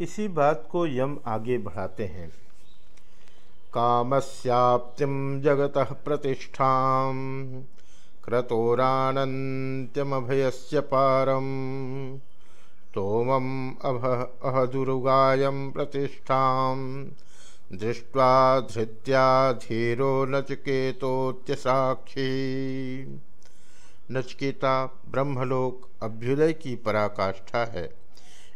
इसी बात को यम आगे बढ़ाते हैं। कामस्याप्तिम जगत प्रतिष्ठा क्रतोरानंत्यमभयस्य पारम, तोमम अभ अहदुरुगायम प्रतिष्ठा दृष्ट्वा धृत्या धीरो नचकेतोत्य साक्षी नचकेता ब्रह्मलोक अभ्युदय की पराकाष्ठा है।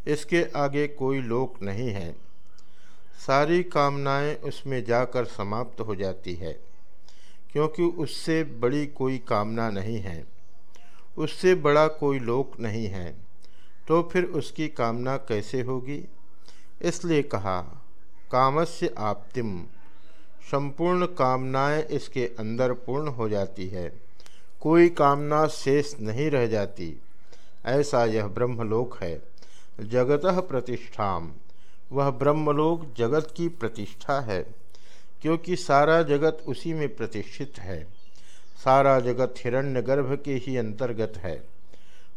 इसके आगे कोई लोक नहीं है। सारी कामनाएँ उसमें जाकर समाप्त हो जाती है, क्योंकि उससे बड़ी कोई कामना नहीं है। उससे बड़ा कोई लोक नहीं है तो फिर उसकी कामना कैसे होगी? इसलिए कहा, कामस्य आप्तिम। संपूर्ण कामनाएँ इसके अंदर पूर्ण हो जाती है। कोई कामना शेष नहीं रह जाती। ऐसा यह ब्रह्मलोक है। जगत प्रतिष्ठा वह ब्रह्मलोक जगत की प्रतिष्ठा है, क्योंकि सारा जगत उसी में प्रतिष्ठित है। सारा जगत हिरण्यगर्भ के ही अंतर्गत है।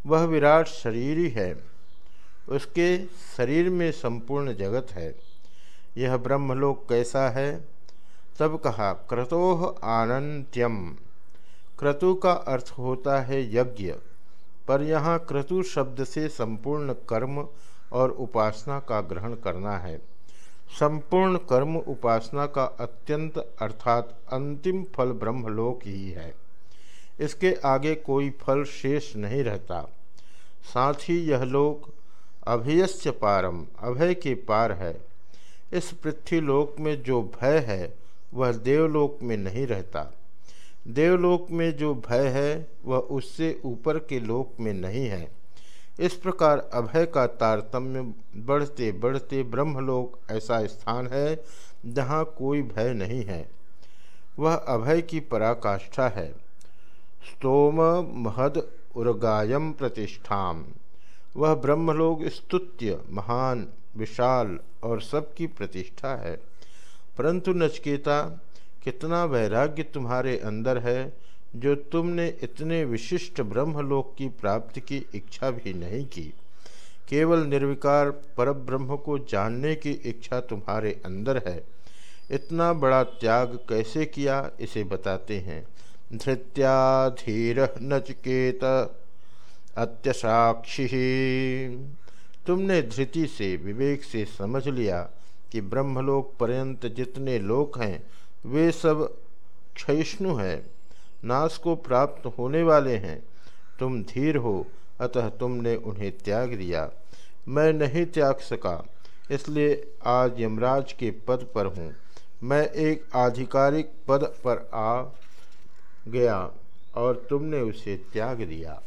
वह विराट शरीर ही है। उसके शरीर में संपूर्ण जगत है। यह ब्रह्मलोक कैसा है? तब कहा क्रतोह आनंत्यम। क्रतु का अर्थ होता है यज्ञ। पर यहाँ क्रतु शब्द से संपूर्ण कर्म और उपासना का ग्रहण करना है। संपूर्ण कर्म उपासना का अत्यंत अर्थात अंतिम फल ब्रह्मलोक ही है। इसके आगे कोई फल शेष नहीं रहता। साथ ही यह लोक अभयस्य पारम, अभय के पार है। इस पृथ्वीलोक में जो भय है, वह देवलोक में नहीं रहता। देवलोक में जो भय है, वह उससे ऊपर के लोक में नहीं है। इस प्रकार अभय का तारतम्य बढ़ते बढ़ते ब्रह्मलोक ऐसा स्थान है, जहाँ कोई भय नहीं है। वह अभय की पराकाष्ठा है। स्तोम महद उर्गायम प्रतिष्ठाम। वह ब्रह्मलोक स्तुत्य, महान, विशाल और सबकी प्रतिष्ठा है। परंतु नचकेता कितना वैराग्य तुम्हारे अंदर है, जो तुमने इतने विशिष्ट ब्रह्मलोक की प्राप्ति की इच्छा भी नहीं की। केवल निर्विकार परब्रह्म को जानने की इच्छा तुम्हारे अंदर है। इतना बड़ा त्याग कैसे किया, इसे बताते हैं। धृत्या धीर नचकेत अत्यसाक्षी। तुमने धृति से विवेक से समझ लिया कि ब्रह्मलोक पर्यंत जितने लोक हैं वे सब क्षयिष्णु हैं, नाश को प्राप्त होने वाले हैं। तुम धीर हो, अतः तुमने उन्हें त्याग दिया। मैं नहीं त्याग सका, इसलिए आज यमराज के पद पर हूँ। मैं एक आधिकारिक पद पर आ गया और तुमने उसे त्याग दिया।